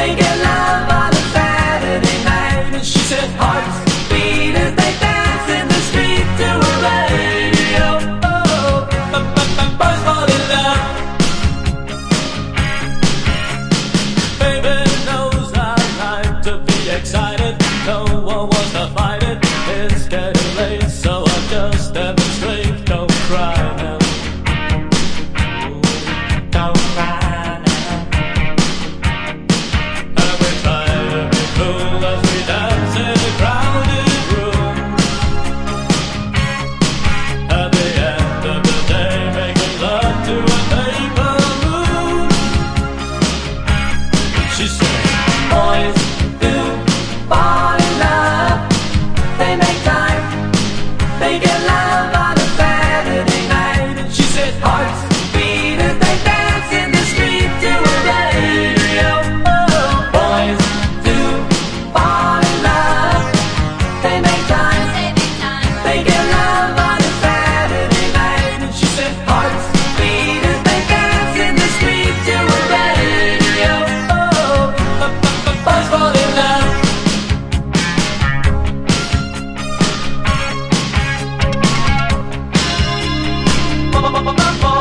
they get love on a Saturday night. And she said, hearts beat as they dance in the street to a radio. Oh, boys fall in love. Baby knows to be excited. No one wants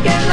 again.